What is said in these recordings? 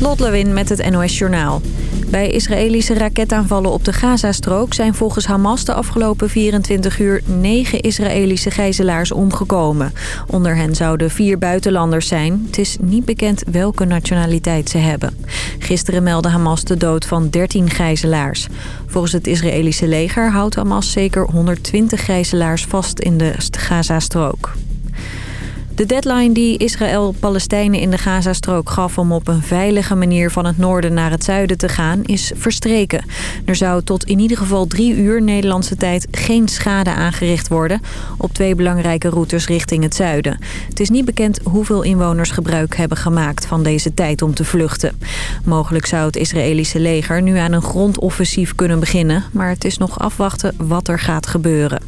Lot Lewin met het NOS Journaal. Bij Israëlische raketaanvallen op de Gazastrook zijn volgens Hamas de afgelopen 24 uur negen Israëlische gijzelaars omgekomen. Onder hen zouden vier buitenlanders zijn. Het is niet bekend welke nationaliteit ze hebben. Gisteren meldde Hamas de dood van 13 gijzelaars. Volgens het Israëlische leger houdt Hamas zeker 120 gijzelaars vast in de Gazastrook. De deadline die Israël Palestijnen in de Gazastrook gaf om op een veilige manier van het noorden naar het zuiden te gaan is verstreken. Er zou tot in ieder geval drie uur Nederlandse tijd geen schade aangericht worden op twee belangrijke routes richting het zuiden. Het is niet bekend hoeveel inwoners gebruik hebben gemaakt van deze tijd om te vluchten. Mogelijk zou het Israëlische leger nu aan een grondoffensief kunnen beginnen, maar het is nog afwachten wat er gaat gebeuren.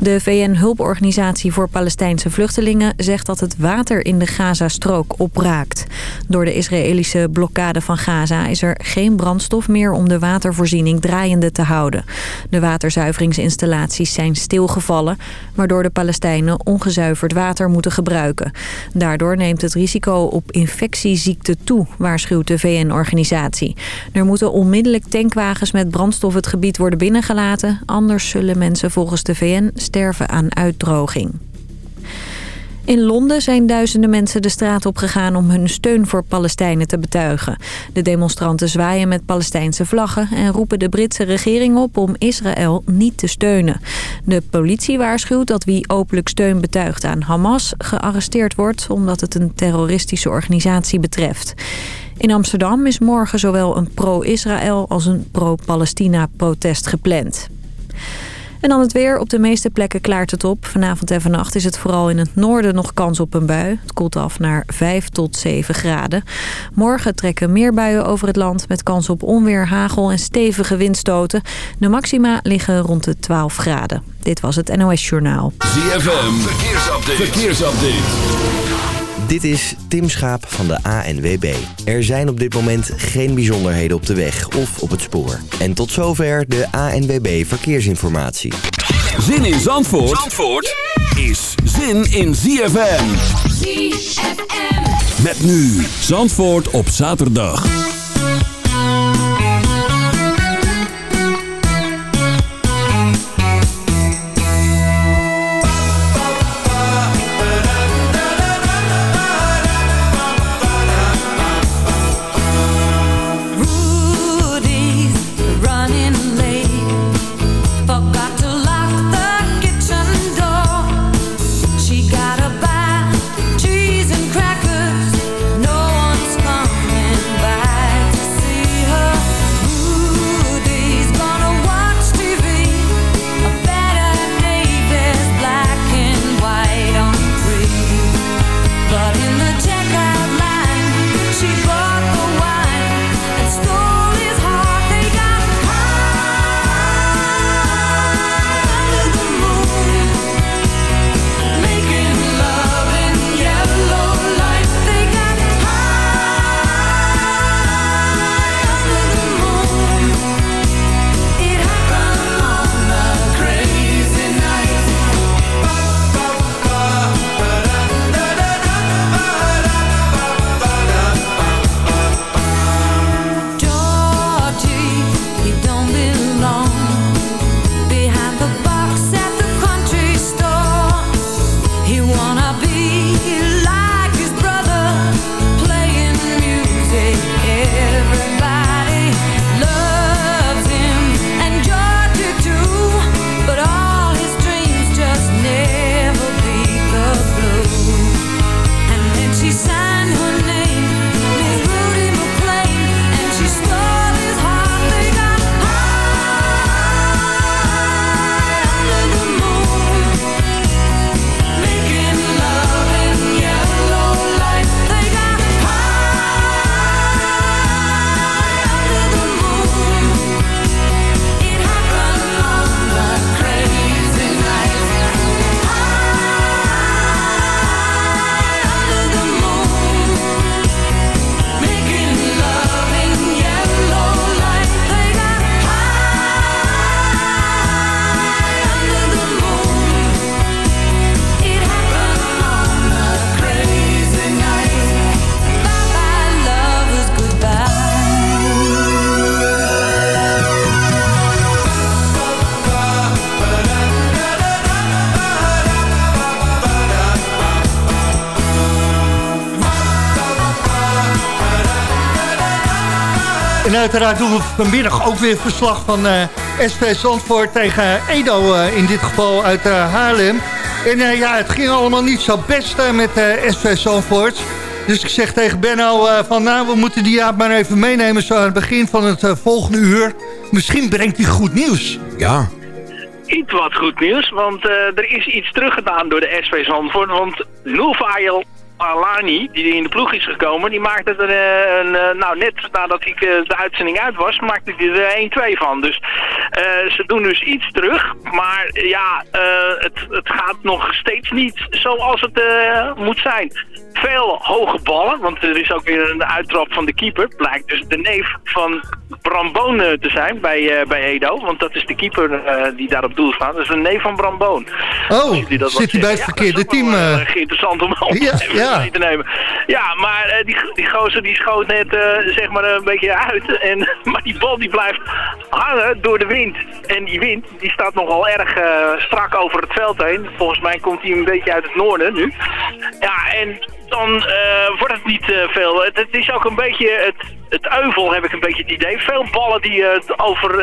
De VN-hulporganisatie voor Palestijnse vluchtelingen zegt dat het water in de Gazastrook opraakt. Door de Israëlische blokkade van Gaza is er geen brandstof meer om de watervoorziening draaiende te houden. De waterzuiveringsinstallaties zijn stilgevallen, waardoor de Palestijnen ongezuiverd water moeten gebruiken. Daardoor neemt het risico op infectieziekten toe, waarschuwt de VN-organisatie. Er moeten onmiddellijk tankwagens met brandstof het gebied worden binnengelaten, anders zullen mensen volgens de VN sterven aan uitdroging. In Londen zijn duizenden mensen de straat op gegaan om hun steun voor Palestijnen te betuigen. De demonstranten zwaaien met Palestijnse vlaggen en roepen de Britse regering op om Israël niet te steunen. De politie waarschuwt dat wie openlijk steun betuigt aan Hamas gearresteerd wordt omdat het een terroristische organisatie betreft. In Amsterdam is morgen zowel een pro-Israël als een pro-Palestina protest gepland. En dan het weer. Op de meeste plekken klaart het op. Vanavond en vannacht is het vooral in het noorden nog kans op een bui. Het koelt af naar 5 tot 7 graden. Morgen trekken meer buien over het land... met kans op onweer, hagel en stevige windstoten. De maxima liggen rond de 12 graden. Dit was het NOS Journaal. ZFM. Verkeersupdate. Verkeersupdate. Dit is Tim Schaap van de ANWB. Er zijn op dit moment geen bijzonderheden op de weg of op het spoor. En tot zover de ANWB Verkeersinformatie. Zin in Zandvoort, Zandvoort is zin in ZFM. ZFM. Met nu Zandvoort op zaterdag. Uiteraard doen we vanmiddag ook weer verslag van uh, SV Zandvoort tegen Edo, in dit geval uit Haarlem. En ja, het ging allemaal niet zo best met SV Zandvoort. Dus ik zeg tegen Benno van nou, we moeten die aap maar even meenemen zo aan het begin van het volgende uur. Misschien brengt hij goed nieuws. Ja, iets wat goed nieuws, want uh, er is iets teruggedaan door de SV Zandvoort. Want Noelvail Alani, die in de ploeg is gekomen, die maakte er uh, een, uh, nou net nadat ik de uitzending uit was, maakte hij er 1-2 van. Dus ze doen dus iets terug, maar ja, het, het gaat nog steeds niet zoals het moet zijn veel hoge ballen. Want er is ook weer een uittrap van de keeper. Blijkt dus de neef van Bramboon eh, te zijn bij, bij Edo. Want dat is de keeper die daar op doel staat. Dat is een neef van Bramboon. Oh, zit hij bij het verkeerde team? Is interessant om op ja, ja. te nemen. Ja, maar die, die gozer die schoot net zeg maar een beetje uit. En, maar die bal die blijft hangen door de wind. En die wind die staat nogal erg strak over het veld heen. Volgens mij komt hij een beetje uit het noorden nu. Ja, en dan wordt het niet veel. Het, is ook een beetje het, het euvel, heb ik een beetje het idee. Veel ballen die over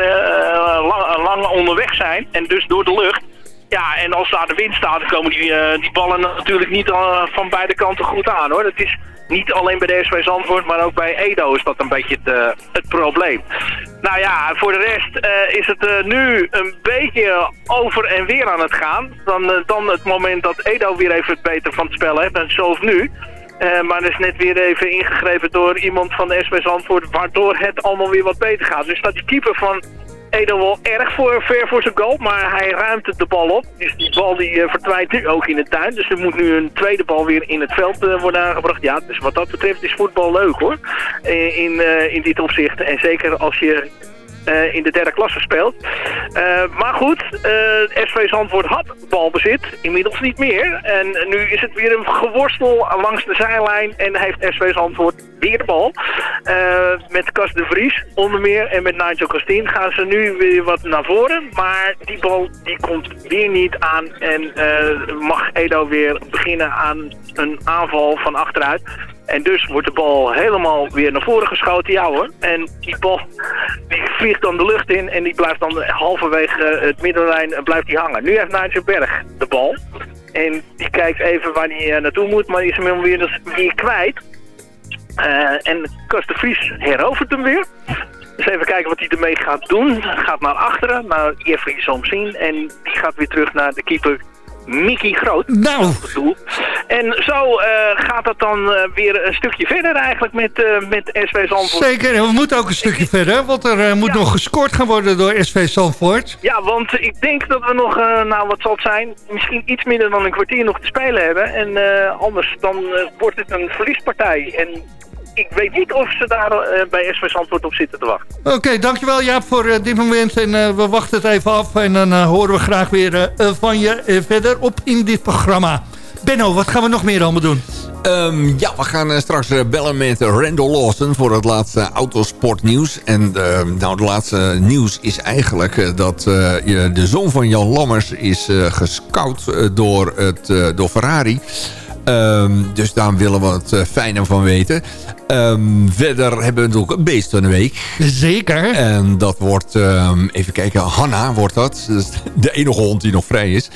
lang, lang, onderweg zijn en dus door de lucht. Ja, en als daar de wind staat, dan komen die, die ballen natuurlijk niet van beide kanten goed aan hoor. Dat is niet alleen bij de SV Zandvoort, maar ook bij Edo is dat een beetje het, uh, het probleem. Nou ja, voor de rest is het nu een beetje over en weer aan het gaan. Dan, dan het moment dat Edo weer even het beter van het spel heeft, en zoals nu. maar er is net weer even ingegrepen door iemand van de SV Zandvoort, waardoor het allemaal weer wat beter gaat. Dus staat die keeper van Edo wel erg voor, ver voor zijn goal, maar hij ruimt de bal op. Dus die bal die uh, verdwijnt nu ook in de tuin. Dus er moet nu een tweede bal weer in het veld uh, worden aangebracht. Ja, dus wat dat betreft is voetbal leuk hoor. Uh, in, in dit opzicht. En zeker als je in de derde klasse speelt. Maar goed, uh, SV Zandvoort had balbezit, inmiddels niet meer. En nu is het weer een geworstel langs de zijlijn en heeft SV Zandvoort weer de bal. met Cas de Vries onder meer en met Nigel Castien gaan ze nu weer wat naar voren. Maar die bal die komt weer niet aan en mag Edo weer beginnen aan een aanval van achteruit. En dus wordt de bal helemaal weer naar voren geschoten, ja hoor. En die bal die vliegt dan de lucht in en die blijft dan halverwege het middenlijn blijft die hangen. Nu heeft Nigel Berg de bal. En die kijkt even waar hij eh, naartoe moet, maar is hem weer, weer kwijt. Uh, en Kast de Vries herovert hem weer. Dus even kijken wat hij ermee gaat doen. Gaat naar achteren, naar Jeffrey Somsien. En die gaat weer terug naar de keeper Mickey Groot. Nou. En zo uh, gaat het dan uh, weer een stukje verder eigenlijk met, uh, met SV Zandvoort. Zeker, en we moeten ook een stukje verder, want er moet ja. nog gescoord gaan worden door SV Zandvoort. Ja, want ik denk dat we nog, nou wat zal het zijn, misschien iets minder dan een kwartier nog te spelen hebben. En anders dan wordt het een verliespartij. En ik weet niet of ze daar uh, bij SV Zandvoort op zitten te wachten. Oké, okay, dankjewel Jaap voor uh, dit moment. En uh, we wachten het even af. En dan horen we graag weer van je verder op in dit programma. Benno, wat gaan we nog meer allemaal doen? Um, ja, we gaan straks bellen met Randall Lawson voor het laatste autosportnieuws. En ehm, nou, het laatste nieuws is eigenlijk dat de zoon van Jan Lammers is gescout door, het, door Ferrari... Um, dus daar willen we het uh, fijner van weten. Um, verder hebben we natuurlijk een beest van de week. Zeker. En dat wordt, um, even kijken, Hanna wordt dat. dat de enige hond die nog vrij is.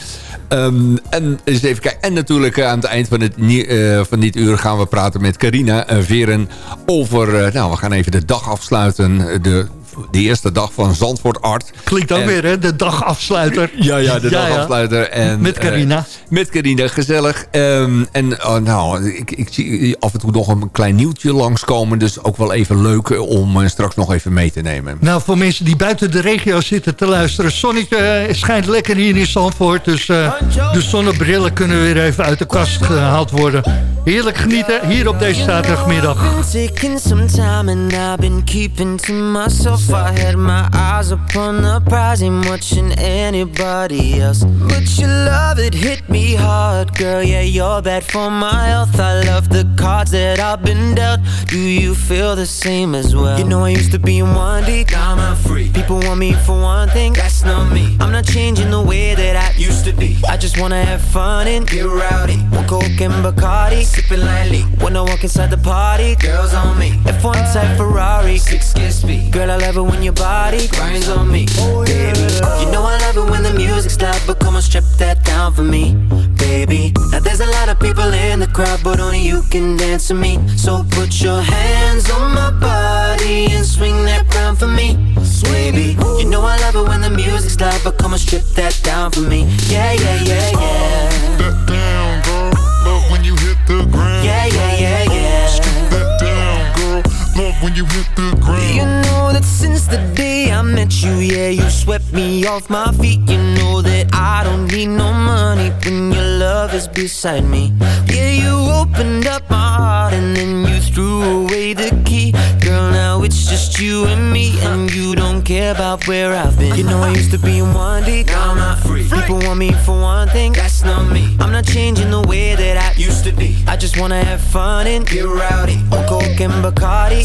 En, eens even kijken. en natuurlijk aan het eind van, het, uh, van dit uur gaan we praten met Carina Veren over... Uh, nou, we gaan even de dag afsluiten. De de eerste dag van Zandvoort Art. Klinkt ook weer, hè? De dagafsluiter. Ja, ja, de dagafsluiter. En, met Carina. Uh, met Carina, gezellig. Um, en uh, nou, ik, ik zie af en toe nog een klein nieuwtje langskomen. Dus ook wel even leuk om uh, straks nog even mee te nemen. Nou, voor mensen die buiten de regio zitten te luisteren. Zonnetje schijnt lekker hier in Zandvoort. Dus de zonnebrillen kunnen weer even uit de kast gehaald worden. Heerlijk genieten hier op deze zaterdagmiddag. If I had my eyes upon the prize, ain't watching anybody else. But your love, it hit me hard, girl. Yeah, you're bad for my health. I love the cards that I've been dealt. Do you feel the same as well? You know I used to be in one deep, now I'm free. People want me for one thing, that's not me. I'm not changing the way that I used to be. I just wanna have fun and get rowdy. One coke and Bacardi, sipping lightly. When I walk inside the party, girls on me. F1 type Ferrari, six kiss speed. Girl, I love it when your body grinds on me. Baby, you know I love it when the music's loud, but come on, strip that down for me, baby. Now there's a lot of people in the crowd, but only you can dance to me. So put your hands on my body and swing that round for me, baby. You know I love it when the music's loud, but come on, strip that down for me. Yeah, yeah, yeah, yeah. That down, girl. Love when you hit the ground. Yeah, yeah, yeah, yeah. Love when you hit the ground. You know that since the day I met you, yeah, you swept me off my feet. You know that I don't need no money when your love is beside me. Yeah, you opened up my heart and then you threw away the key. Girl, now it's just you and me, and you don't care about where I've been. You know I used to be in one deep, now I'm not free. People want me for one thing, that's not me. I'm not changing the way that I used to be. I just wanna have fun and get rowdy. On coke and Bacardi,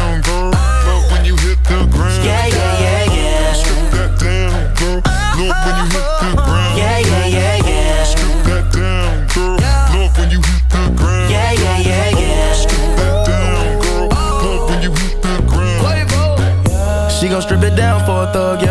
When you hit ground. Yeah, yeah, yeah, yeah. Strip that down, girl. Love when you hit the ground. Yeah, yeah, yeah, yeah. Strip that down, girl. Love when you hit the ground. Yeah, yeah, yeah, yeah. Strip that down, girl. Love when you hit the ground. She gon' strip it down for a thug, yeah.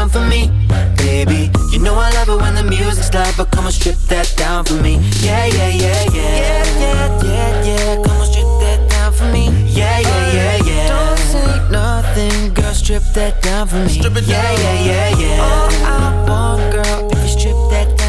round for me, baby. You know I love it when the music's loud, but come on, strip that down for me. Yeah, yeah, yeah, yeah. Yeah, yeah, yeah, yeah. Come on, strip that down for me. Yeah, yeah, yeah, yeah. Don't say nothing, girl, strip that down for me. Strip it yeah, down. yeah, yeah, yeah. Oh, All I want, girl, if you strip that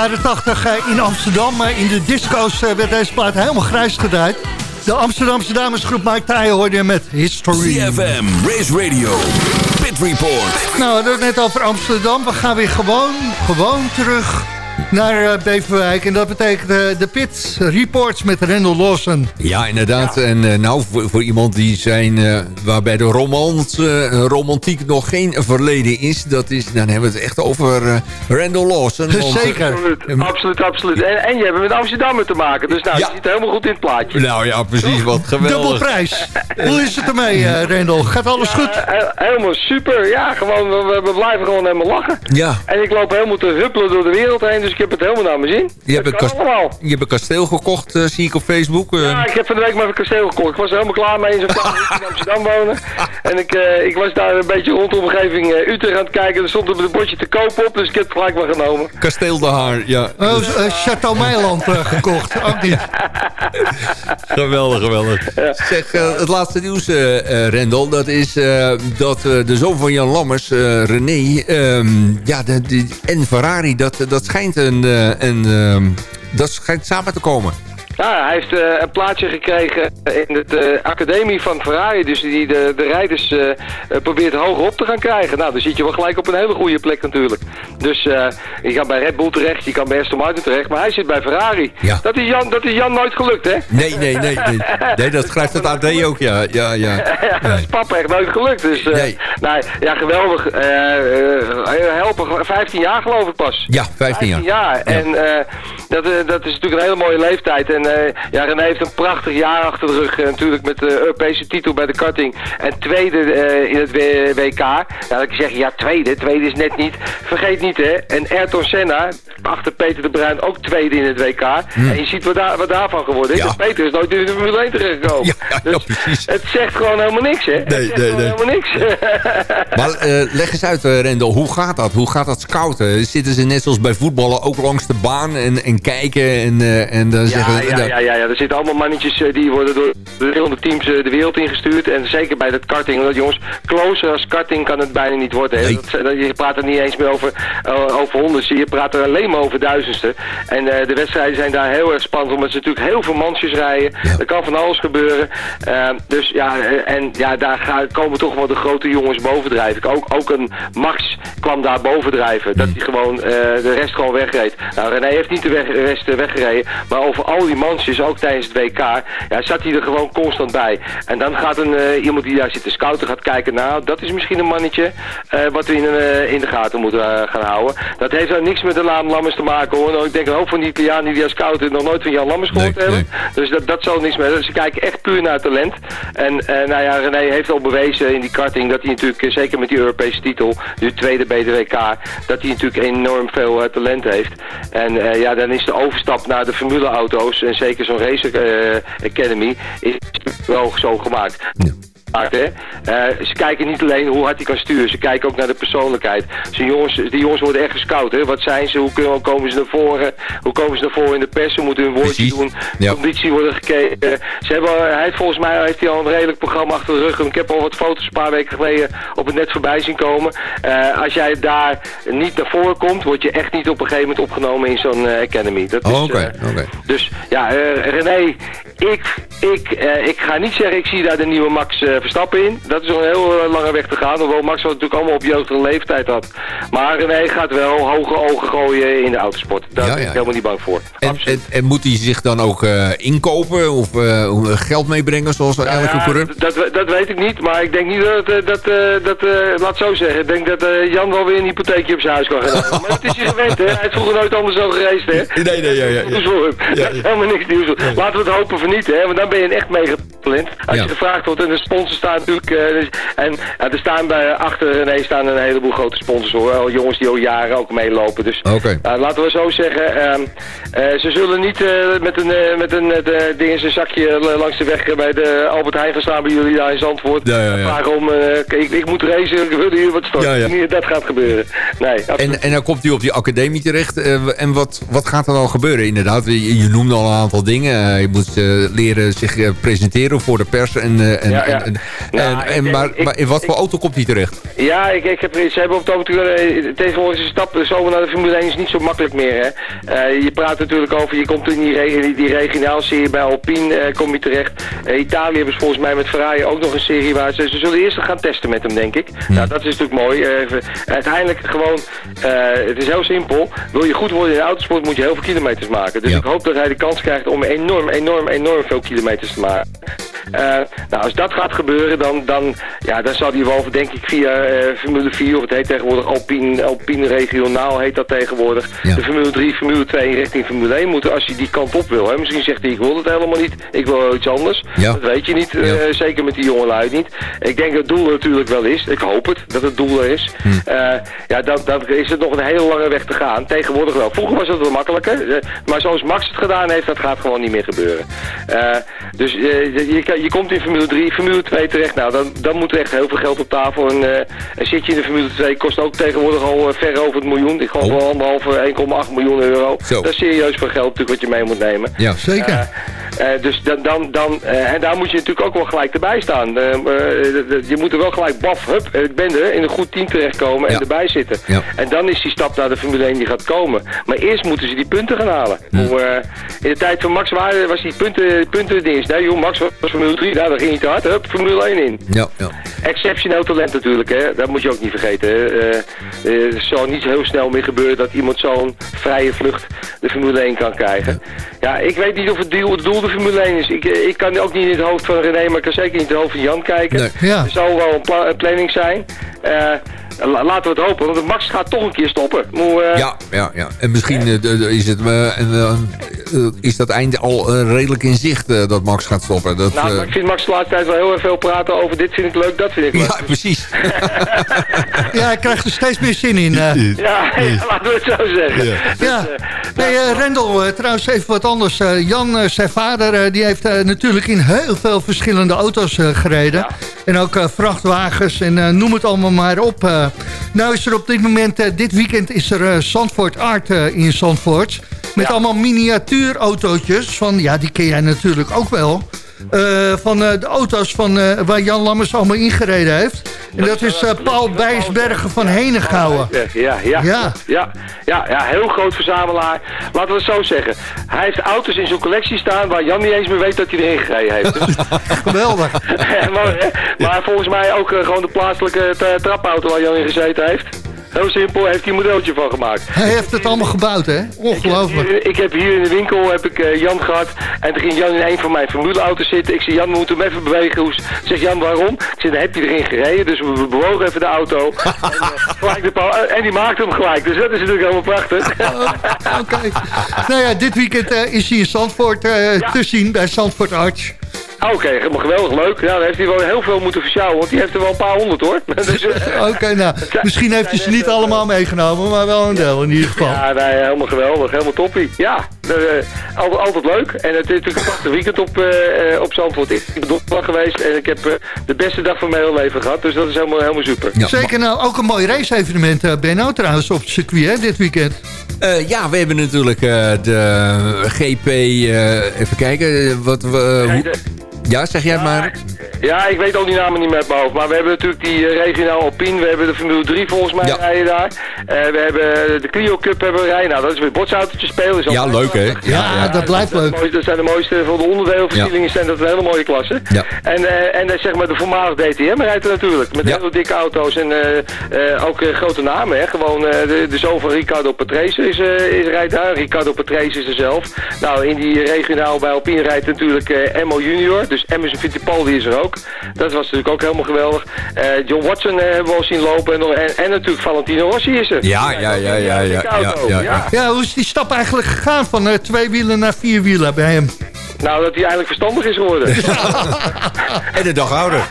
jaren 80 in Amsterdam, in de disco's werd deze plaat helemaal grijs gedraaid. De Amsterdamse damesgroep Mike Tye hoorde je met History. CFM, Race Radio, Pit Report. Nou, we hadden het net over Amsterdam. We gaan weer gewoon, gewoon terug naar uh, Beverwijk. En dat betekent uh, de Pit Reports met Rendel Lawson. Ja, inderdaad. Ja. En uh, nou, voor, voor, iemand die zijn, waarbij de romans, romantiek nog geen verleden is, dat is, dan hebben we het echt over Rendel Lawson. Zeker. Absoluut, absoluut. absoluut. En, en, je hebt met Amsterdam te maken. Dus nou, ja. je zit helemaal goed in het plaatje. Nou ja, precies. Wat geweldig. Dubbel prijs. Hoe is het ermee, Rendel? Gaat alles goed? helemaal super. Ja, gewoon, we, we, blijven gewoon helemaal lachen. Ja. En ik loop helemaal te huppelen door de wereld heen. Dus ik heb het helemaal naar mijn zin. Je, hebt een, kast je hebt een kasteel gekocht, uh, zie ik op Facebook. Uh. Ja, ik heb van de week maar een kasteel gekocht. Ik was er helemaal klaar mee in zo'n in Amsterdam wonen. En ik, uh, ik was daar een beetje rond de omgeving Utrecht aan het kijken. Er stond op het bordje te koop op, dus ik heb het gelijk maar genomen. Kasteel de Haar, ja. Oh, Chateau Meiland gekocht, ook niet. geweldig, geweldig. Ja. Zeg, het laatste nieuws, Rendel, dat is dat de zoon van Jan Lammers, René, um, ja, de, de, en Ferrari, dat, dat schijnt een, en uh, dat schijnt samen te komen. Ja, hij heeft uh, een plaatsje gekregen in de uh, academie van Ferrari. Dus die de, de rijders uh, probeert hoger op te gaan krijgen. Nou, dan zit je wel gelijk op een hele goede plek natuurlijk. Dus je kan bij Red Bull terecht, je kan bij Aston Martin terecht. Maar hij zit bij Ferrari. Ja. Dat, is Jan, dat is Jan nooit gelukt, hè? Nee, nee, nee. Nee, nee dat schrijft het AD ook, ja. ja, ja. ja dat is papa echt nooit gelukt. Dus nee. nou, ja, geweldig. helpen, 15 jaar geloof ik pas. Ja, 15 jaar. 15 jaar. En dat, dat is natuurlijk een hele mooie leeftijd. En uh, ja, René heeft een prachtig jaar achter de rug. Uh, natuurlijk met de Europese titel bij de karting. En tweede uh, in het WK. Nou, dat ik zeg, ja, tweede. Tweede is net niet. Vergeet niet, hè. En Ayrton Senna, achter Peter de Bruin, ook tweede in het WK. Mm. En je ziet wat, daar, wat daarvan geworden is. Ja. Peter is nooit in de Formule 1 terechtgekomen. Ja, ja, dus precies. Het zegt gewoon helemaal niks, hè. Nee, het nee, nee. helemaal niks. maar leg eens uit, Rendel. Hoe gaat dat? Hoe gaat dat scouten? Zitten ze net zoals bij voetballen ook langs de baan en, en kijken en, en dan ja, zeggen... Ja, ja, ja, ja, er zitten allemaal mannetjes uh, die worden door verschillende teams uh, de wereld ingestuurd. En zeker bij dat karting, omdat jongens, closer als karting kan het bijna niet worden. Nee. Dat, dat, je praat er niet eens meer over, uh, over honderdste, je praat er alleen maar over duizendste. En de wedstrijden zijn daar heel erg spannend, omdat ze natuurlijk heel veel mansjes rijden. Ja. Er kan van alles gebeuren. dus ja, en ja, daar gaan, komen toch wel de grote jongens bovendrijven. Ook, ook een Max kwam daar bovendrijven, dat hij gewoon de rest gewoon wegreed. Nou, René heeft niet de weg, rest weggereden, maar over al die mansjes, ook tijdens het WK, ja, zat hij er gewoon constant bij. En dan gaat een, uh, iemand die daar zit te scouten gaat kijken, nou, dat is misschien een mannetje uh, wat we in, uh, in de gaten moeten gaan houden. Dat heeft nou niks met de Laan Lammers te maken hoor. Nou, ik denk een hoop van die Italianen die als scouten nog nooit van Jan Lammers gehoord nee, hebben. Nee. Dus dat, dat zal niks meer. Ze kijken echt puur naar talent. En nou ja, René heeft al bewezen in die karting dat hij natuurlijk, zeker met die Europese titel, nu tweede bij de WK, dat hij natuurlijk enorm veel talent heeft. En ja, dan is de overstap naar de formuleauto's zeker zo'n race uh, Academy is wel zo gemaakt. Hè? Uh, ze kijken niet alleen hoe hard hij kan sturen, ze kijken ook naar de persoonlijkheid. Jongens, die jongens worden echt gescout. Hè? Wat zijn ze, hoe kunnen, komen ze naar voren, hoe komen ze naar voren in de pers, ze moeten hun woordje doen, ja. conditie worden gekeken. Ze hebben, hij volgens mij heeft hij al een redelijk programma achter de rug. Ik heb al wat foto's een paar weken geleden op het net voorbij zien komen. Uh, als jij daar niet naar voren komt, word je echt niet op een gegeven moment opgenomen in zo'n uh, academy. Dat oh, is, okay, okay. Dus ja, René, ik, ik, ik ga niet zeggen ik zie daar de nieuwe Max Verstappen in. Dat is nog een heel uh, lange weg te gaan. Hoewel Max wat natuurlijk allemaal op jeugdige leeftijd had. Maar René gaat wel hoge ogen gooien in de autosport. Daar ja, ben ik ja. helemaal niet bang voor. En, en, en, moet hij zich dan ook uh, inkopen of geld meebrengen zoals nou, elke ja, coureur? Dat, dat weet ik niet. Maar ik denk niet dat, dat, dat laat zo zeggen. Ik denk dat Jan wel weer een hypotheekje op zijn huis kan gaan. maar dat is hij gewend hè. Hij heeft vroeger nooit anders zo gereisd hè. Nee, nee, ja, ja. ja. Dat is helemaal niks nieuws. Laten we het hopen van niet hè. Want dan ben je echt mega talent. Als je gevraagd wordt en de sponsors staan natuurlijk... Uh, en uh, er staan bij, achter René staan een heleboel grote sponsors hoor. Al jongens die al jaren ook meelopen. Dus okay. uh, laten we zo zeggen. ze zullen niet met een, met een ding in zijn zakje langs de weg bij de Albert Heijn gaan staan bij jullie daar in Zandvoort. Ja, ja, ik, ik moet racen, ik wil hier wat storten. Dat gaat gebeuren. Nee, en, en dan komt hij op die academie terecht. en wat, wat gaat er dan gebeuren inderdaad? Je, je noemde al een aantal dingen. je moet leren zich presenteren presenteren voor de pers. En, eh, en, Ja, ja. en, en- en- ik- maar, ik- maar in wat voor auto komt hij terecht? Ja, ik, ik heb, ze hebben op het ogenblik, eh, tegenwoordig is de stap zomaar naar de Formule 1 is niet zo makkelijk meer. Hè? Eh, je praat natuurlijk over, je komt in die, re- die, die regionaal serie bij Alpine eh, kom je terecht. Eh, Italië hebben ze volgens mij met Ferrari ook nog een serie waar ze, ze zullen eerst gaan testen met hem, denk ik. Nou, dat is natuurlijk mooi. Eh, uiteindelijk gewoon, eh, het is heel simpel. Wil je goed worden in de autosport moet je heel veel kilometers maken. Dus ik hoop dat hij de kans krijgt om enorm, enorm, enorm veel kilometers te maken. Eh, nou, als dat gaat gebeuren, dan, dan, ja, dan zal hij wel, denk ik, via eh, Formule 4, of het heet tegenwoordig Alpine, Alpine Regionaal heet dat tegenwoordig, Ja. de Formule 3, Formule 2 richting Formule 1 moeten als hij die kant op wil. Hè. Misschien zegt hij, ik wil het helemaal niet, ik wil iets anders. Ja. Dat weet je niet, eh, Ja. zeker met die jongelui niet. Ik denk dat het doel natuurlijk wel is, ik hoop het, dat het doel er is. Hm. Ja, dan, dan is het nog een hele lange weg te gaan, tegenwoordig wel. Vroeger was het wel makkelijker, maar zoals Max het gedaan heeft, dat gaat gewoon niet meer gebeuren. Eh, dus eh, je, je, je komt in Formule 3, Formule 2 terecht. Nou, dan, dan moet er echt heel veel geld op tafel. En eh, een zitje in de Formule 2 kost ook tegenwoordig al ver over het miljoen. Ik geloof Oh. wel anderhalve, 1,8 miljoen euro. Zo. Dat is serieus veel geld natuurlijk wat je mee moet nemen. Ja. Zeker. Dus dan, dan, dan en daar moet je natuurlijk ook wel gelijk erbij staan. Je moet er wel gelijk, baf, hup, ik ben er, in een goed team terechtkomen en Ja. erbij zitten. Ja. En dan is die stap naar de Formule 1 die gaat komen. Maar eerst moeten ze die punten gaan halen. Hoe, eh, in de tijd van Max was die punten, punten ding. Nee joh, Max was Formule 3, nou, daar ging hij te hard, hup, Formule 1 in. Ja, ja. Exceptioneel talent natuurlijk, hè. dat moet je ook niet vergeten. Hè. Eh, eh, het zal niet heel snel meer gebeuren dat iemand zo'n vrije vlucht de Formule 1 kan krijgen. Ja, ik weet niet of het doel, het doel de Formule 1 is. Ik, eh, ik kan ook niet in het hoofd van René, maar ik kan zeker niet in het hoofd van Jan kijken. Nee. Ja. Er zal wel een, pla- een planning zijn. Eh, laten we het hopen, want Max gaat toch een keer stoppen. Eh, Ja, ja, ja. En misschien eh, is, het, eh, en, is dat einde al redelijk in zicht eh, dat Max gaat stoppen. Dat, Nou, eh, ik vind Max de laatste tijd wel heel erg veel praten over dit vind ik leuk, dat vind ik leuk. ja, precies. Ja, hij krijgt er steeds meer zin in. eh. Ja, laten we het zo zeggen. Ja. Nee, eh, Rendel, trouwens even wat anders. Eh, Jan, zijn vader, eh, die heeft natuurlijk in heel veel verschillende auto's gereden. En ook eh, vrachtwagens en eh, noem het allemaal maar op. eh. nou is er op dit moment, dit weekend is er Zandvoort Art in Zandvoort. Met Ja. allemaal miniatuurautootjes van, ja, die ken jij natuurlijk ook wel. Eh, van eh, de auto's van, eh, waar Jan Lammers allemaal ingereden heeft. En dat is Paul Bijsbergen van Henegouwen. Ja, ja, Ja. ja. Ja, ja, heel groot verzamelaar. Laten we het zo zeggen. Hij heeft auto's in zijn collectie staan waar Jan niet eens meer weet dat hij erin gereden heeft. Dus, Geweldig. maar, maar volgens mij ook gewoon de plaatselijke tra- trapauto waar Jan in gezeten heeft. Heel simpel, heeft hij een modeltje van gemaakt. Hij heeft het allemaal gebouwd, hè? Ongelooflijk. Hier- Ik heb hier in de winkel heb ik, eh, Jan gehad. En toen ging Jan in een van mijn formuleauto's zitten. Ik zei, Jan, we moeten hem even bewegen. Hoe- Zeg Jan, waarom? Ik zei, dan heb je erin gereden. Dus we bewogen even de auto. en, eh, gelijk de paal- en die maakte hem gelijk. Dus dat is natuurlijk helemaal prachtig. Oké. Nou ja, dit weekend eh, is hij in Zandvoort eh, te zien bij Zandvoort Arts. Oké, helemaal geweldig leuk. Ja, dan heeft hij wel heel veel moeten versjouwen. Want die heeft er wel een paar honderd hoor. dus, eh, Oké, nou, misschien heeft hij ze niet allemaal meegenomen, maar wel een deel in ieder geval. Ja, nee, helemaal geweldig. Helemaal toppie. Ja, eh, altijd, altijd leuk. En het is natuurlijk een prachtig weekend op, eh, eh, op Zandvoort. Ik ben donderdag geweest en ik heb eh, de beste dag van mijn hele leven gehad. Dus dat is helemaal, helemaal super. Ja, Zeker nou, ook een mooi race-evenement, eh, Benno, trouwens, op het circuit, hè, dit weekend. Eh, ja, we hebben natuurlijk eh, de GP... eh, even kijken. Wat, we, ja, zeg jij maar. Ja, ik weet al die namen niet meer mijn hoofd. Maar we hebben natuurlijk die eh, regionaal Alpine. We hebben de Formule 3 volgens mij Ja. rijden daar. Eh, we hebben de Clio Cup hebben we rijden. Nou, dat is weer botsautootjes spelen. Ja, leuk hè. Ja, dat blijft Dat, leuk. mooiste- dat zijn de mooiste van de onderdeelverskielingen. Zijn dat een hele mooie klasse. Ja. En, eh, en zeg maar de voormalig DTM rijdt er natuurlijk. Met hele dikke auto's en ook grote namen. Hè. Gewoon de, de zoon van Ricardo Patrese is, is, rijdt daar. Ricardo Patrese is er zelf. Nou, in die regionaal bij Alpine rijdt natuurlijk Emmo Junior. Dus Emerson Fittipaldi is er ook. Dat was natuurlijk ook helemaal geweldig. Eh, John Watson eh, hebben we al zien lopen. En, en, en natuurlijk Valentino Rossi is er. Ja, ja, ja, ja, ja, ja, ja, ja. Ja, hoe is die stap eigenlijk gegaan van eh, twee wielen naar vier wielen bij hem? Nou, dat hij eigenlijk verstandig is geworden. En de dag ouder.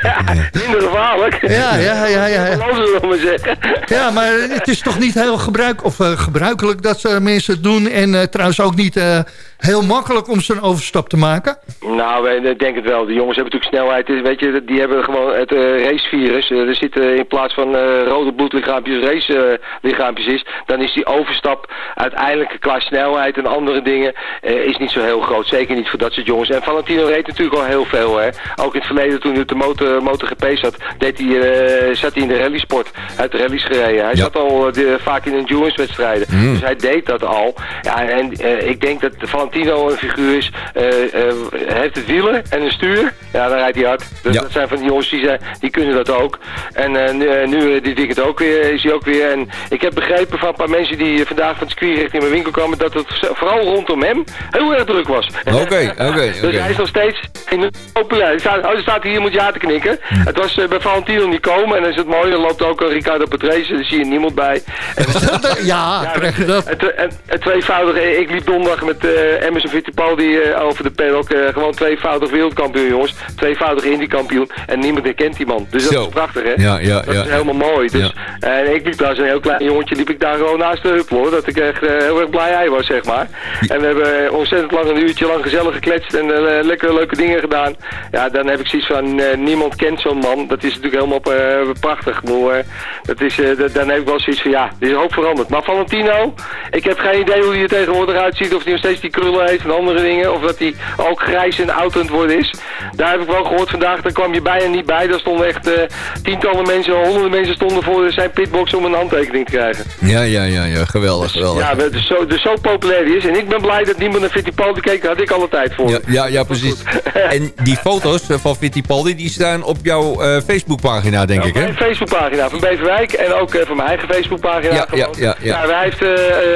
ja, minder gevaarlijk. Ja, ja, ja, ja. ja. Maar zeggen. Ja, maar het is toch niet heel gebruik, of, gebruikelijk dat ze mensen het doen. En eh, trouwens ook niet eh, heel makkelijk om zo'n overstap te maken? Nou, ik denk het wel. De jongens hebben natuurlijk snelheid. Weet je, die hebben gewoon het eh, racevirus. Eh, er zitten in plaats van eh, rode bloedlichaampjes racelichaampjes is, dan is die overstap uiteindelijk qua snelheid en andere dingen eh, is niet zo heel groot. Zeker niet voor dat soort jongens. En Valentino reed natuurlijk al heel veel. Hè. Ook in het verleden toen hij op de motor, MotoGP zat, deed hij, eh, zat hij in de rallysport. Uit de rallies gereden. Hij Ja. zat al de, vaak in endurance wedstrijden. Mm. Dus hij deed dat al. Ja, en eh, ik denk dat Valentino een figuur is. eh, eh, heeft het wielen en een stuur. Ja, dan rijdt hij hard. Dus Ja. dat zijn van die jongens die, zijn, die kunnen dat ook. En eh, nu, nu dit weekend ook weer, is hij ook weer. En ik heb begrepen van een paar mensen die vandaag van het circuit richting mijn winkel kwamen... dat het vooral rondom hem heel erg druk was. Oké, oké, Dus oké. hij is nog steeds in de populair. Er staat, oh, er staat hier, moet ja te knikken. Het was bij Valentino niet komen. En dan is het mooi, er loopt ook een Ricardo Patrese. Daar zie je niemand bij. En, ja, krijg je dat. het, het, het tweevoudige, ik liep donderdag met eh Emerson Fittipaldi eh, over de paddock. eh, gewoon tweevoudig wereldkampioen, jongens. Tweevoudig Indy-kampioen. En niemand herkent die man. Dus dat Zo. is prachtig, hè? Ja, ja, dat ja. is helemaal mooi. Dus, En ik liep daar als een heel klein jongetje, liep ik daar gewoon naast de huppel, hoor. Dat ik echt eh, heel erg blij hij was, zeg maar. En we hebben ontzettend lang, een uurtje lang gezellig gekletst en eh, lekkere leuke dingen gedaan. Ja, dan heb ik zoiets van, eh, niemand kent zo'n man. Dat is natuurlijk helemaal eh, prachtig. Maar, eh, dat is, eh, dan heb ik wel zoiets van, ja, er is een hoop veranderd. Maar Valentino, ik heb geen idee hoe hij er tegenwoordig uitziet. Of hij nog steeds die heeft en andere dingen. Of dat hij ook grijs en oud aan het worden is. Daar heb ik wel gehoord vandaag, daar kwam je bijna niet bij. Daar stonden echt eh, tientallen mensen, honderden mensen stonden voor zijn pitbox om een handtekening te krijgen. Ja, ja, ja, ja. Geweldig, geweldig. Ja, dus zo, dus zo populair die is. En ik ben blij dat niemand naar Fittipaldi keek. Daar had ik alle tijd voor. Ja, ja, ja, precies. En die foto's eh, van Fittipaldi, die staan op jouw eh, Facebookpagina, denk ik, hè? Mijn Facebookpagina van Beverwijk en ook van mijn eigen Facebookpagina. Ja, ja, ja, ja. Nou, hij heeft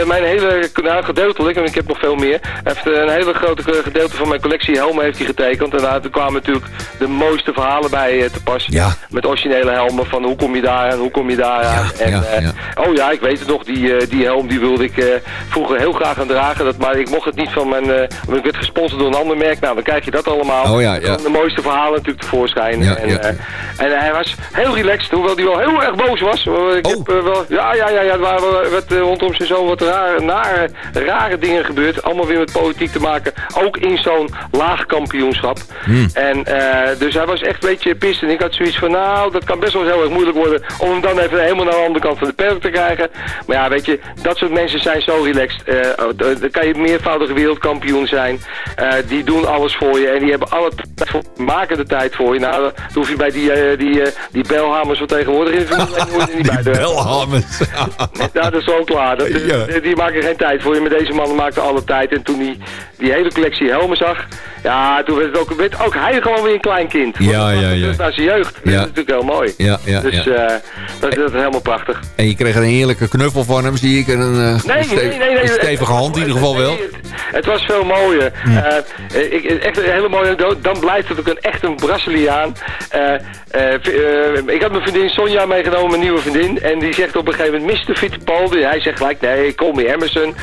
mijn hele, nou gedeeltelijk, en ik heb nog veel meer, heeft een hele grote ge- gedeelte van mijn collectie helmen heeft hij getekend. En daar kwamen natuurlijk de mooiste verhalen bij eh, te pas. Ja. Met originele helmen van hoe kom je daar aan, hoe kom je daar aan. en, ja, eh. Oh ja, ik weet het nog, die, eh, die helm die wilde ik vroeger heel graag aan dragen. Dat, maar ik mocht het niet van mijn, want ik werd gesponsord door een ander merk. Nou, dan krijg je dat allemaal. Oh ja, ja. De mooiste verhalen natuurlijk tevoorschijn. Ja, en, ja. en hij was heel relaxed, hoewel hij wel heel erg boos was. Ik Oh. heb, wel, ja, ja, ja, ja, er waren wat, rondom zijn zoon wat rare, nare, rare dingen gebeurd. Allemaal weer met politiek te maken. Ook in zo'n laag kampioenschap. Hmm. En eh, dus hij was echt een beetje pist. En ik had zoiets van, nou, dat kan best wel eens heel erg moeilijk worden om hem dan even helemaal naar de andere kant van de perk te krijgen. Maar ja, weet je, dat soort mensen zijn zo relaxed. Eh, oh, dan kan je meervoudige wereldkampioen zijn. Eh, die doen alles voor je en die hebben alle tijd voor, maken de tijd voor je. Nou, dan hoef je bij die, die, die belhamers van tegenwoordig in de Formule 1 hoef je niet bij. Belhamers. ja, dat is ook klaar. Dat, Ja. die, maken geen tijd voor je. Maar deze man maakte alle tijd. En toen die hele collectie helmen zag... Ja, toen werd, het ook, werd ook hij gewoon weer een klein kind. Ja, ja, ja. Naar zijn jeugd. Dat Ja. is natuurlijk heel mooi. Ja, ja, dus eh, dat, dat is helemaal prachtig. En je kreeg een heerlijke knuffel van hem, zie ik. En een, eh, Nee, een nee, nee, stevige hand in ieder geval wel. Nee, het, het was veel mooier. Eh, ik, echt een hele mooie anekdote. Dan blijft het ook een, echt een Braziliaan. Ik had mijn vriendin Sonja meegenomen, mijn nieuwe vriendin. En die zegt op een gegeven moment, Mr. Fittipaldi. Hij zegt gelijk, nee, call me Emerson.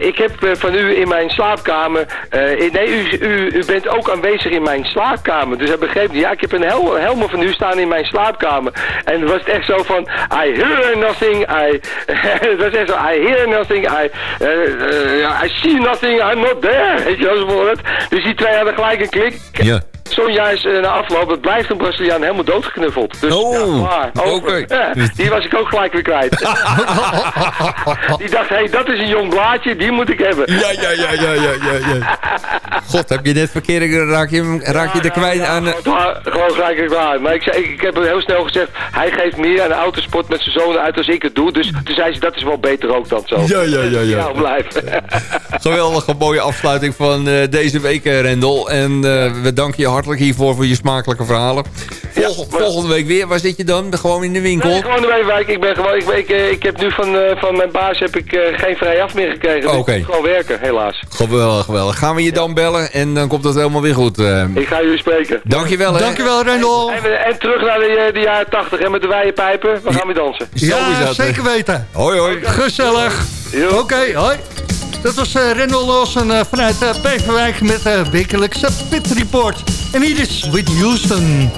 Ik heb van u in mijn slaapkamer... eh, nee, u, u, bent ook aanwezig in mijn slaapkamer. Dus hij begreep, ja, ik heb een hel, helm van u staan in mijn slaapkamer. En dan was het echt zo van, I hear nothing, I... het was echt zo, I hear nothing, I, eh, eh, I see nothing, I'm not there. Weet je. Dus die twee hadden gelijk een klik. Ja. Sonja is eh, na afloop, het blijft een Braziliaan helemaal doodgeknuffeld. Dus Oh, ja, oké. Ja, die was ik ook gelijk weer kwijt. die dacht, hé, hey, dat is een jong blaadje, die moet ik hebben. Ja, ja, ja, ja, ja, ja. God, heb je net verkeerd, raak je, raak je de kwijt aan... eh, Gewoon, gewoon gelijk weer waar. Maar ik, zei, ik, heb heel snel gezegd, hij geeft meer aan de autosport met zijn zoon uit als ik het doe. Dus toen zei ze, dat is wel beter ook dan zo. Ja, ja, ja, ja. Nou, blijf. Geweldige mooie afsluiting van eh, deze week, Rendel. En we danken je hartelijk hiervoor voor je smakelijke verhalen. Vol- Volgende week weer, waar zit je dan? Gewoon in de winkel? Nee, gewoon de Weewijk. Ik ben gewoon, ik, ik, eh, ik heb nu van, eh, van mijn baas heb ik eh, geen vrij af meer gekregen. Dus Oké. ik moet gewoon werken, helaas. Geweldig, geweldig. Gaan we je dan bellen en dan komt het helemaal weer goed. eh. Ik ga jullie spreken. Dankjewel, hè. Dankjewel, Rendel. En, en terug naar de, de jaren 80 en met de wijenpijpen. We gaan weer dansen. Zo is Ja, dat, zeker weten. Hoi, hoi. Gezellig. Oké, hoi. Dat was eh Rendel eh, vanuit uh, Beverwijk met de wekelijkse Pit Report. En hier is Whitney Houston.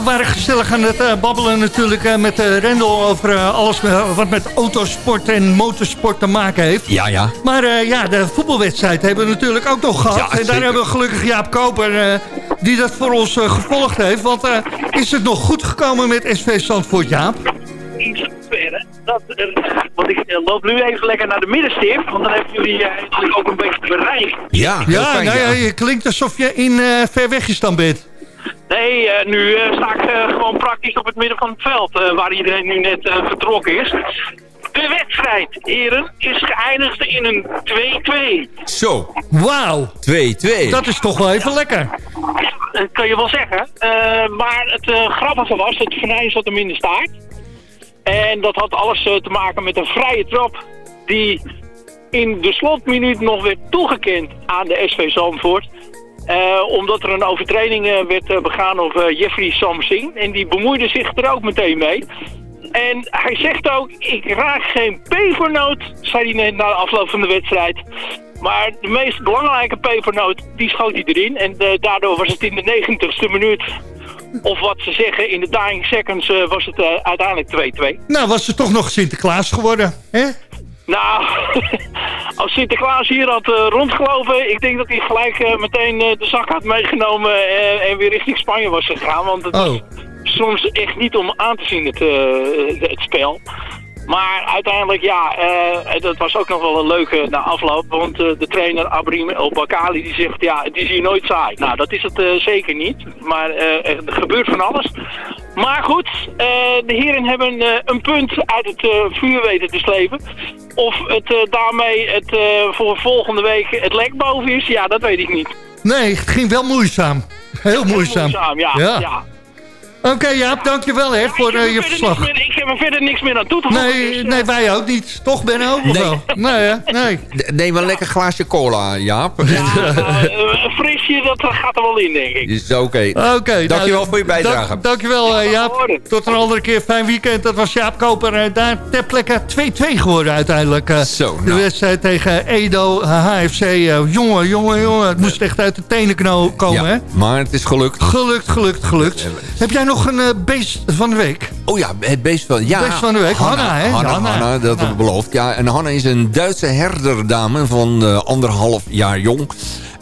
We waren gezellig aan het uh, babbelen natuurlijk uh, met uh, Rendel... over alles wat met autosport en motorsport te maken heeft. Ja, ja. Maar ja, de voetbalwedstrijd hebben we natuurlijk ook nog gehad. Ja, en daar hebben we gelukkig Jaap Koper die dat voor ons gevolgd heeft. Want is het nog goed gekomen met SV Zandvoort, Jaap? Iets verder. Dat, want ik loop nu even lekker naar de middenstip. Want dan hebben jullie eigenlijk ook een beetje bereikt. Ja, ja, nou ja, je klinkt alsof je in ver weggestaan bent. Nee, uh, nu uh, sta ik uh, gewoon praktisch op het midden van het veld, waar iedereen nu net vertrokken is. De wedstrijd, heren, is geëindigd in een 2-2. Zo. Wauw. 2-2. Dat is toch wel even lekker. Ja, dat kan je wel zeggen. maar het grappige was, het venijn zat hem in de staart. En dat had alles te maken met een vrije trap die in de slotminuut nog werd toegekend aan de SV Zandvoort. Uh, omdat er een overtreding uh, werd uh, begaan op Jeffrey Samsing. En die bemoeide zich er ook meteen mee. En hij zegt ook, ik raak geen pepernoot, zei hij na de afloop van de wedstrijd. Maar de meest belangrijke pepernoot, die schoot hij erin. En daardoor was het in de negentigste minuut of wat ze zeggen, in de dying seconds was het uiteindelijk 2-2. Nou, was ze toch nog Sinterklaas geworden, hè? Nou, als Sinterklaas hier had uh, rondgelopen, ik denk dat hij gelijk uh, meteen uh, de zak had meegenomen en weer richting Spanje was gegaan. Want het oh. was soms echt niet om aan te zien, het, het spel. Maar uiteindelijk, ja, uh, dat was ook nog wel een leuke na afloop. Want uh, de trainer Abrim El Bakali die zegt, ja, het is hier nooit saai. Nou, dat is het uh, zeker niet. Maar er gebeurt van alles. Maar goed, de heren hebben een punt uit het vuur weten te slepen. Of het daarmee het, voor volgende week het lek boven is, ja, dat weet ik niet. Nee, het ging wel moeizaam. Heel moeizaam. moeizaam ja. ja. ja. Oké okay, Jaap, dankjewel hè, voor uh, je verslag. Meer, ik heb er verder niks meer aan toe te voegen. Nee, dus, nee, wij ook niet. Toch Benno? Of nee. Wel? Nee, hè? nee. Neem maar een lekker glaasje cola, Jaap. Ja, uh, een frisje, dat gaat er wel in, denk ik. Is oké. Okay. Okay, dankjewel nou, voor je bijdrage. Dank, dankjewel uh, Jaap. Tot een andere keer. Fijn weekend. Dat was Jaap Koper. daar ter plekke 2-2 geworden uiteindelijk. Zo, nou. De wedstrijd tegen Edo HFC. jongen, jongen, jongen. Het moest echt uit de tenen komen, ja, hè? maar het is gelukt. Gelukt, gelukt, gelukt. Heb jij nog een uh, beest van de week? Oh ja, het beest van, ja, beest van de week. Hanna, hè? Hanna, Hanna, Hanna dat hebben we beloofd. Ja, en Hanna is een Duitse herderdame van uh, anderhalf jaar jong.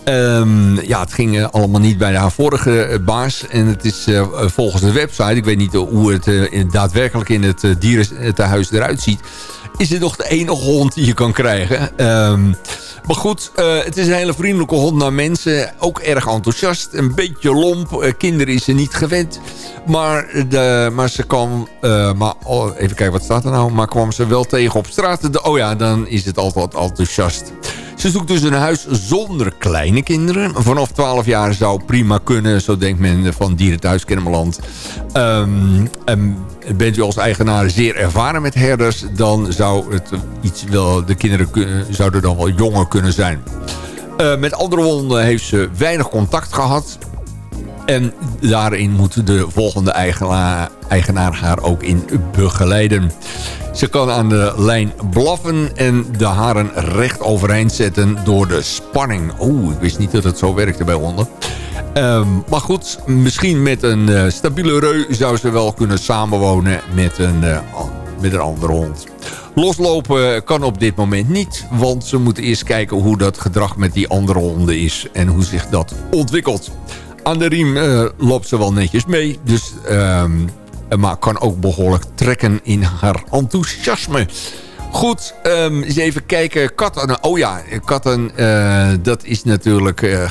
Um, ja, het ging uh, allemaal niet bij haar vorige uh, baas. En het is uh, volgens de website, ik weet niet hoe het in, daadwerkelijk in het dierentehuis eruit ziet... is het nog de enige hond die je kan krijgen. Um, maar goed, uh, het is een hele vriendelijke hond naar mensen. Ook erg enthousiast. Een beetje lomp. Uh, kinderen is ze niet gewend. Maar, de, maar ze kan... Uh, maar, oh, even kijken, wat staat er nou? Maar kwam ze wel tegen op straat. De, oh ja, dan is het altijd enthousiast. Ze zoekt dus een huis zonder kleine kinderen. Vanaf 12 jaar zou prima kunnen. Zo denkt men van Dierenthuis Kennemerland. Um, bent u als eigenaar zeer ervaren met herders... dan zou het iets wel, de kinderen zouden dan wel jonger kunnen zijn. Uh, met andere honden heeft ze weinig contact gehad. En daarin moet de volgende eigenaar, eigenaar haar ook in begeleiden. Ze kan aan de lijn blaffen en de haren recht overeind zetten door de spanning. Oeh, ik wist niet dat het zo werkte bij honden. Um, maar goed, misschien met een uh, stabiele reu zou ze wel kunnen samenwonen met een, uh, met een andere hond. Loslopen kan op dit moment niet, want ze moeten eerst kijken hoe dat gedrag met die andere honden is en hoe zich dat ontwikkelt. Aan de riem uh, loopt ze wel netjes mee, dus, um, maar kan ook behoorlijk trekken in haar enthousiasme. Goed, um, eens even kijken. Katten, oh ja, katten, uh, dat is natuurlijk...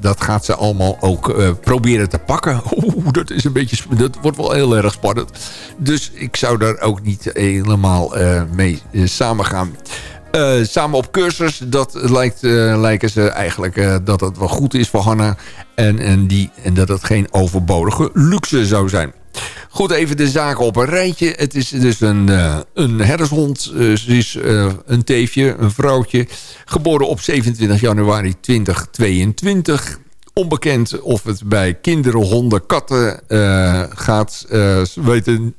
Dat, gaat ze allemaal ook proberen te pakken. Oeh, dat is een beetje... Dat wordt wel heel erg spannend. Dus ik zou daar ook niet helemaal mee samen gaan. Samen op cursus, dat lijkt, lijken ze eigenlijk dat het wel goed is voor Hanna. En, en, die, en dat het geen overbodige luxe zou zijn. Goed, even de zaken op een rijtje. Het is dus een, uh, een herdershond. Uh, ze is uh, een teefje, een vrouwtje. Geboren op 27 januari 2022. Onbekend of het bij kinderen, honden, katten gaat. ze weten...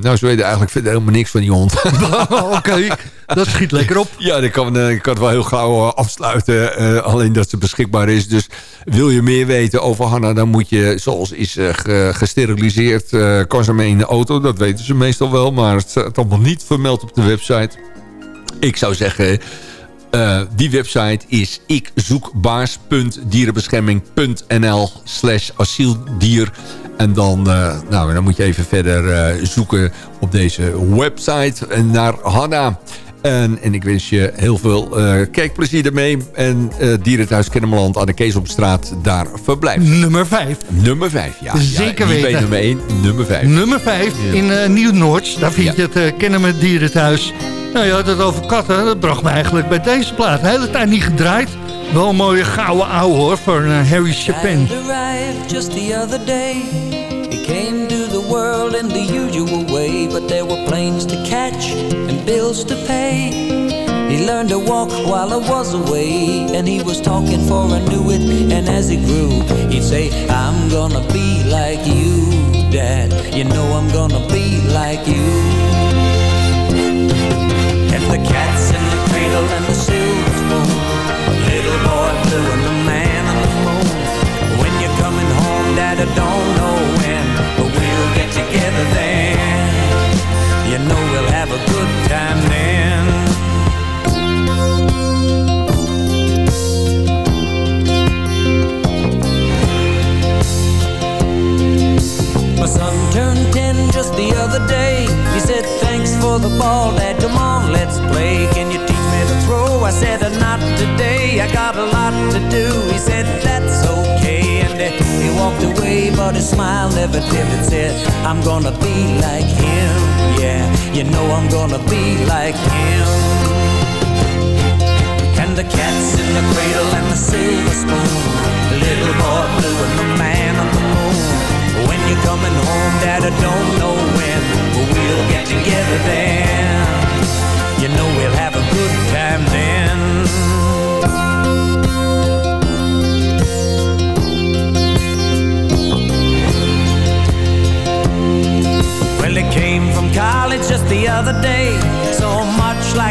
nou, ze weten eigenlijk verder helemaal niks van die hond. Oké. Dat schiet lekker op. Ja, ik kan, eh, ik kan het wel heel gauw eh, afsluiten. eh, alleen dat ze beschikbaar is. Dus wil je meer weten over Hanna... dan moet je, zoals is ge- gesteriliseerd... kan ze mee in de auto. Dat weten ze meestal wel. Maar het staat allemaal niet vermeld op de website. Ik zou zeggen... die website is ikzoekbaars.dierenbescherming.nl slash asieldier. En dan, eh, nou, dan moet je even verder eh, zoeken op deze website en naar Hanna. En, en ik wens je heel veel eh, kijkplezier ermee. En eh Dierenthuis Kennemerland aan de Keesopstraat daar verblijft. Nummer 5. Nummer 5, ja. Zeker ja, weten. nummer 1, nummer 5. Nummer 5 Ja. in Nieuw-Noord. Daar vind Ja. je het uh, Kennen met Dierenthuis. Nou, je had het over katten. Dat bracht me eigenlijk bij deze plaat. De hele tijd niet gedraaid. Wel een mooie gouden ouwe hoor, voor eh, Harry Chapin. Just the other day. He came to the world in the usual way, but there were planes to catch and bills to pay. He learned to walk while I was away, and he was talking for I knew it. And as he grew, he'd say, I'm gonna be like you, Dad. You know I'm gonna be like you. And the cat's know we'll have a good time then. My son turned 10 just the other day. He said, Thanks for the ball, Dad. Come on, let's play. Can you teach me to throw? I said, Not today. I got a lot to do. He said, That's okay. And uh, he walked away, but his smile never dimmed. and said, I'm gonna be like him. You know I'm gonna be like him. And the cat's in the cradle and the silver spoon. The little boy blue and the man on the moon. When you're coming home, Dad, I don't know when, but we'll get together then.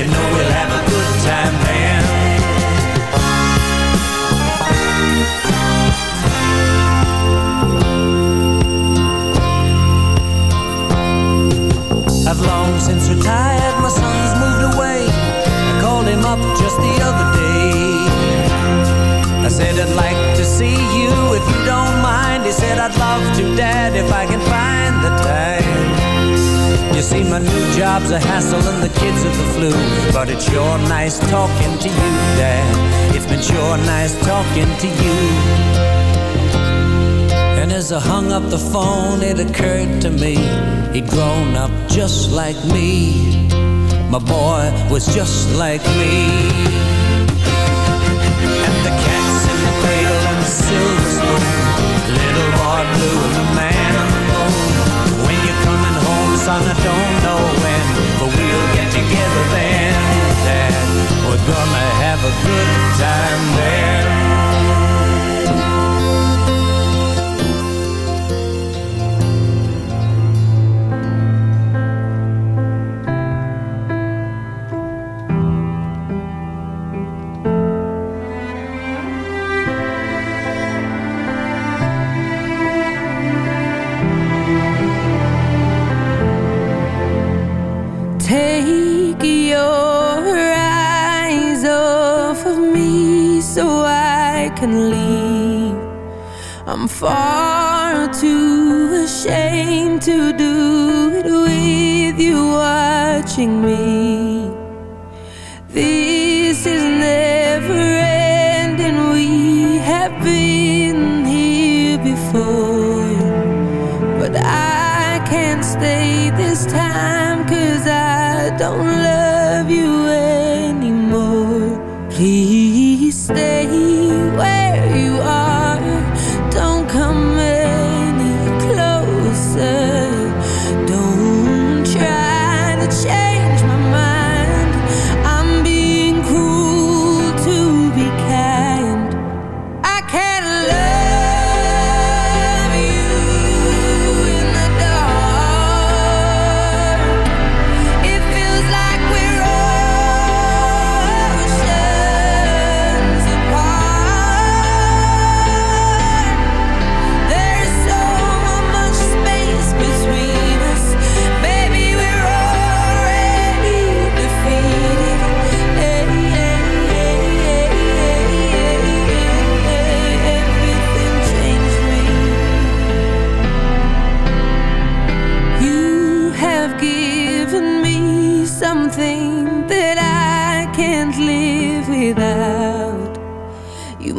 You know we'll have a good time. I've long since retired, my son's moved away. I called him up just the other day. I said I'd like to see you if you don't mind. He said I'd love to, Dad, if I can find the time. You see, my new job's a hassle and the kids are the flu. But it's sure nice talking to you, Dad. It's been sure nice talking to you. And as I hung up the phone, it occurred to me he'd grown up just like me. My boy was just like me. And the cat's in the cradle and the silver spoon. Little boy blue and the man son, I don't know when, but we'll get together then, Dad. We're gonna have a good time then. Far too ashamed to do it with you watching me. Can't live without. You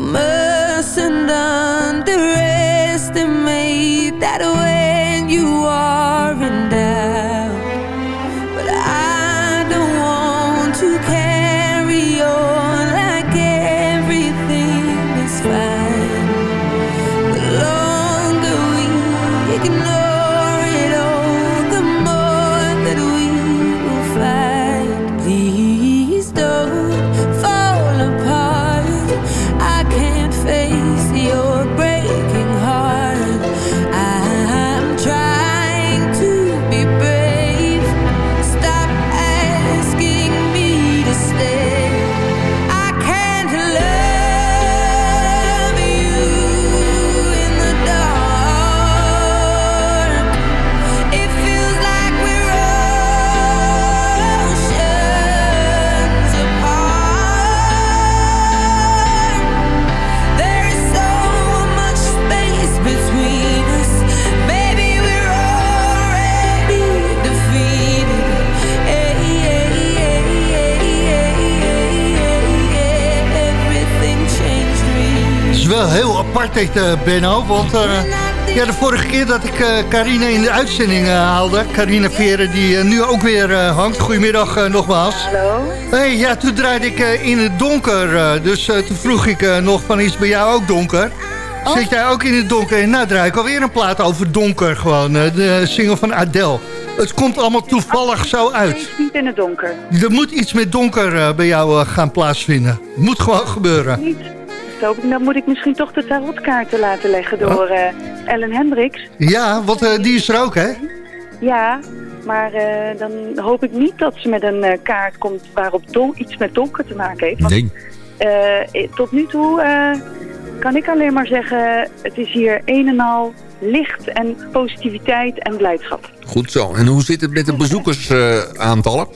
apart dit, eh, Benno, want eh, ja, de vorige keer dat ik eh Carine in de uitzending eh, haalde, Carine Veren, die eh, nu ook weer eh, hangt. Goedemiddag eh, nogmaals. Hallo. Hey, ja, toen draaide ik eh, in het donker, eh, dus eh, toen vroeg ik eh, nog van, is het bij jou ook donker? Zit jij ook in het donker? En nou draai ik alweer een plaat over donker gewoon, eh, de single van Adele. Het komt allemaal toevallig zo uit. Niet in het donker. Er moet iets met donker eh, bij jou eh, gaan plaatsvinden. Het moet gewoon gebeuren. Niet. Hoop ik. Dan moet ik misschien toch de tarotkaarten laten leggen door eh, Ellen Hendricks. Ja, want eh, die is er ook, hè? Ja, maar eh, dan hoop ik niet dat ze met een kaart komt waarop iets met donker te maken heeft. Want, Nee. tot nu toe kan ik alleen maar zeggen, het is hier een en al licht en positiviteit en blijdschap. Goed zo. En hoe zit het met de bezoekersaantallen?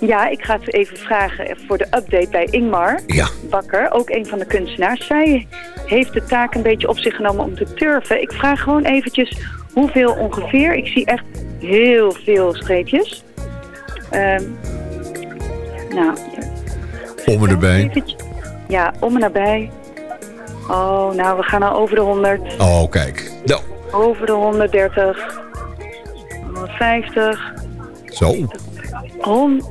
Ja, ik ga het even vragen voor de update bij Ingmar Ja. Bakker, ook een van de kunstenaars. Zij heeft de taak een beetje op zich genomen om te turven. Ik vraag gewoon eventjes hoeveel ongeveer. Ik zie echt heel veel streepjes. Ehm, nou, Om en erbij. ja, om en nabij. Oh, nou, we gaan al over de 100. Oh, kijk. Nou, Over de 130. 150. zo. hon-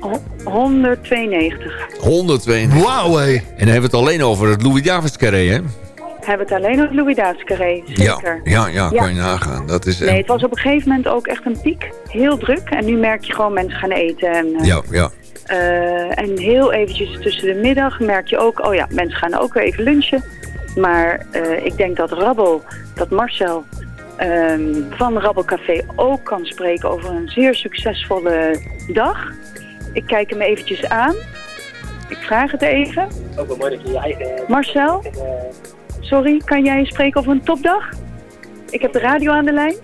hon- 192. 102. Wauw, hé. En dan hebben we het alleen over het Louis Davids carré, hè? Hebben we het alleen op Louis Davids Carré, zeker. Ja, ja, ja, Ja. kan je nagaan. Dat is Nee, het was op een gegeven moment ook echt een piek. Heel druk. En nu merk je gewoon mensen gaan eten. En, eh, Ja, ja. eh, en heel eventjes tussen de middag merk je ook... Oh ja, mensen gaan ook weer even lunchen. Maar eh, ik denk dat Rabbel, dat Marcel ehm, van Rabbel Café ook kan spreken over een zeer succesvolle dag. Ik kijk hem eventjes aan. Ik vraag het even. Ook wel mooi dat je je eigen... Marcel, sorry, kan jij spreken over een topdag? Ik heb de radio aan de lijn.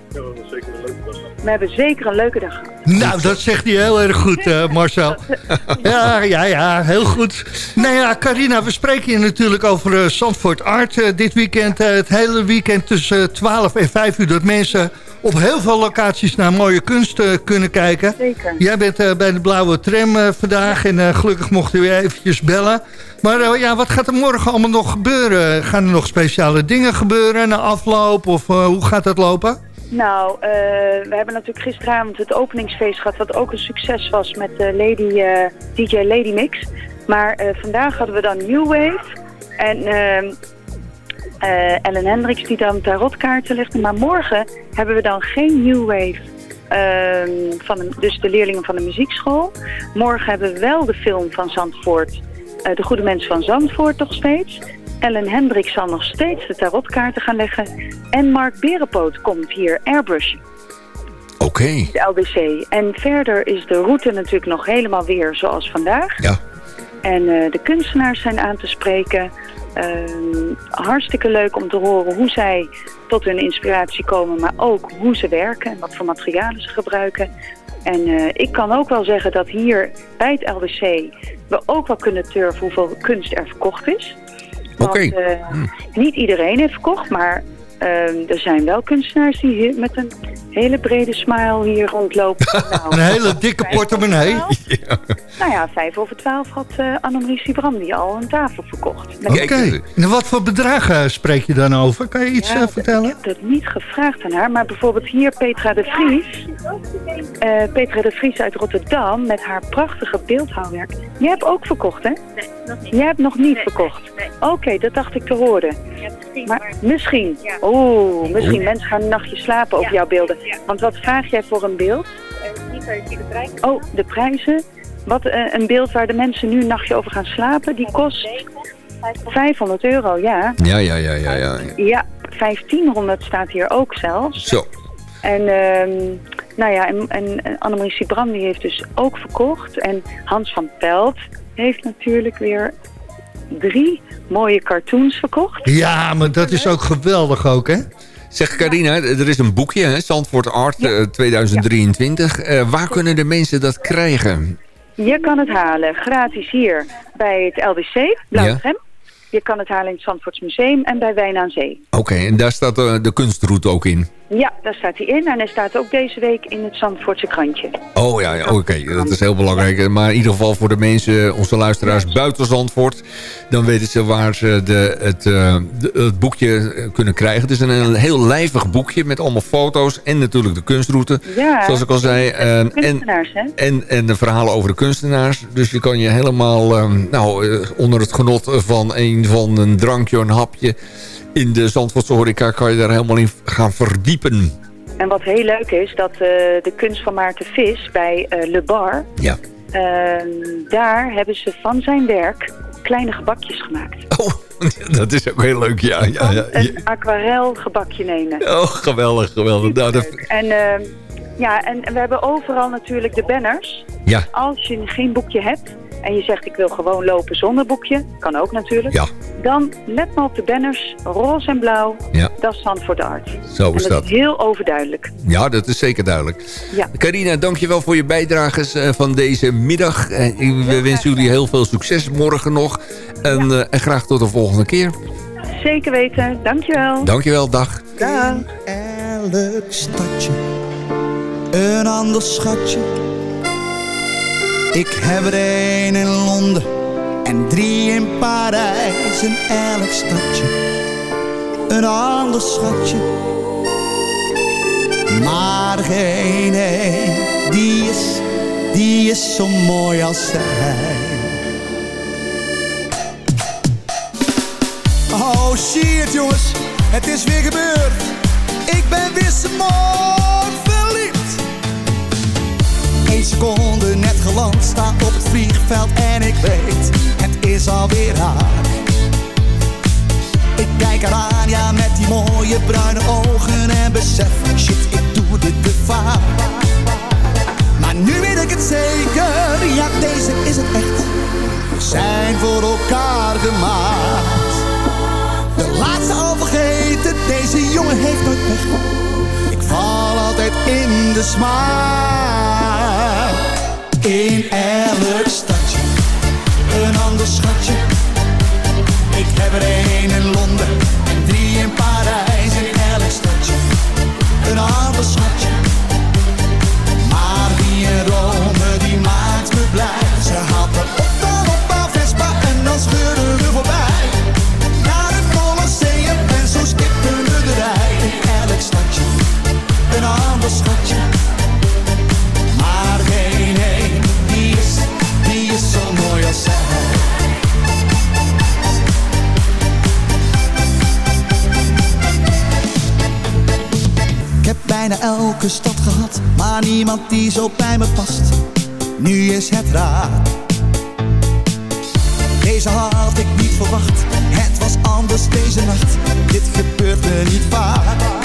zeker een leuke dag. We hebben zeker een leuke dag gehad. Nou, dat zegt hij heel erg goed, eh, Marcel. Ja, ja, ja, heel goed. Nou ja, Carina, we spreken je natuurlijk over eh, Zandvoort Art eh, dit weekend. eh, het hele weekend tussen 12 en 5 uur. Dat mensen op heel veel locaties naar mooie kunst eh, kunnen kijken. Zeker. Jij bent eh, bij de Blauwe Tram eh, vandaag en gelukkig mochten we eventjes bellen. Maar ja, wat gaat er morgen allemaal nog gebeuren? Gaan er nog speciale dingen gebeuren na afloop of hoe gaat dat lopen? Nou, eh, we hebben natuurlijk gisteravond het openingsfeest gehad... wat ook een succes was met Lady, DJ Lady Mix. Maar vandaag hadden we dan New Wave. En eh, Ellen Hendricks die dan tarotkaarten legde. Maar morgen hebben we dan geen New Wave. ehm, van de, dus de leerlingen van de muziekschool. Morgen hebben we wel de film van Zandvoort. eh, de Goede Mensen van Zandvoort nog steeds. Ellen Hendricks zal nog steeds de tarotkaarten gaan leggen. En Mark Berenpoot komt hier airbrush Oké. de LBC. En verder is de route natuurlijk nog helemaal weer zoals vandaag. Ja. En eh, de kunstenaars zijn aan te spreken. Ehm, hartstikke leuk om te horen hoe zij tot hun inspiratie komen, maar ook hoe ze werken en wat voor materialen ze gebruiken. En eh, ik kan ook wel zeggen dat hier bij het LBC we ook wel kunnen turven hoeveel kunst er verkocht is. Want, Oké. eh, Hm. niet iedereen heeft verkocht, maar ehm, er zijn wel kunstenaars die hier met een hele brede smile hier rondlopen. Nou, Een hele dikke portemonnee. nou ja, vijf over twaalf had uh, Annemarie Sibrandi al een tafel verkocht. Oké. En wat voor bedragen spreek je dan over? Kan je iets Ja, eh, vertellen? Ik heb dat niet gevraagd aan haar, maar bijvoorbeeld hier Petra de Vries. Eh, Petra de Vries uit Rotterdam met haar prachtige beeldhouwwerk. Jij hebt ook verkocht, hè? Nee, nog niet. Jij hebt nog niet Nee, verkocht? nee, Oké, dat dacht ik te horen. Ja, misschien. Maar misschien. Ja. Oeh, misschien. Mensen gaan een nachtje slapen over Ja. jouw beelden. Ja. Want wat vraag jij voor een beeld? Eh, niet de. Oh, de prijzen. Wat, eh, een beeld waar de mensen nu een nachtje over gaan slapen, die kost 500 euro, ja. Ja, ja, ja, ja, ja. Ja, 1500 staat hier ook zelfs. Zo. En, ehm, nou ja, en, en, en Annemarie Sibrandi heeft dus ook verkocht. En Hans van Pelt heeft natuurlijk weer drie mooie cartoons verkocht. Ja, maar dat is ook geweldig ook, hè? Zeg Carina, er is een boekje, hè? Zandvoort Art eh, 2023. Eh, waar kunnen de mensen dat krijgen? Je kan het halen gratis hier bij het LBC, Blauwtram. Je kan het halen in het Zandvoorts Museum en bij Wijn aan Zee. Oké, en daar staat eh, de kunstroute ook in. Ja, daar staat hij in en hij staat ook deze week in het Zandvoortse krantje. Oh ja, ja oké, dat is heel belangrijk. Maar in ieder geval voor de mensen, onze luisteraars buiten Zandvoort... dan weten ze waar ze de, het, eh, de- het boekje kunnen krijgen. Het is een, een heel lijvig boekje met allemaal foto's en natuurlijk de kunstroute. Ja. Zoals ik al zei. eh, en, Kunstenaars, hè? en, en de verhalen over de kunstenaars. Dus je kan je helemaal eh, nou, onder het genot van een van een drankje, een hapje... in de Zandvoortse horeca kan je daar helemaal in gaan verdiepen. En wat heel leuk is, dat eh, de kunst van Maarten Vis bij eh, Le Bar... Ja. ehm, daar hebben ze van zijn werk kleine gebakjes gemaakt. Dat is ook heel leuk, ja. ja, ja. Een aquarel gebakje nemen. Oh, geweldig, geweldig. Nou, dat, En, ehm, ja, en we hebben overal natuurlijk de banners. Ja. Als je geen boekje hebt en je zegt ik wil gewoon lopen zonder boekje, kan ook natuurlijk. Ja. Dan let maar op de banners, roze en blauw, Ja. dat is Zandvoort Art. Zo en is dat dat. is heel overduidelijk. ja, dat is zeker duidelijk. Ja. Carina, dankjewel voor je bijdrages eh, van deze middag. Eh, we wensen jullie heel veel succes morgen nog. En, eh, en graag tot de volgende keer. Zeker weten, dankjewel. Dankjewel, dag. Dag. elk stadje een ander schatje. Ik heb er één in Londen en drie in Parijs. In elk stadje een ander schatje. Maar geen één die is, die is zo mooi als zij. Oh shit jongens, het is weer gebeurd. Ik ben weer smoor verliefd. Eén seconde net geland, sta op het vliegveld en ik weet, het is alweer raak. Ik kijk haar aan, ja met die mooie bruine ogen en besef, shit ik doe dit te. Maar nu weet ik het zeker, ja deze is het echt. We zijn voor elkaar gemaakt. De laatste al vergeten, deze jongen heeft nooit weg. Val altijd in de smaak. In elk stadje, een ander schatje. Ik heb er één in Londen en drie in Parijs. In elk stadje, een ander schatje. Maar die in Rome, die maakt me blij. Maar geen nee, die is zo mooi als zij. Ik heb bijna elke stad gehad, maar niemand die zo bij me past. Nu is het raar. Deze had ik niet verwacht, het was anders deze nacht. Dit gebeurde niet waar.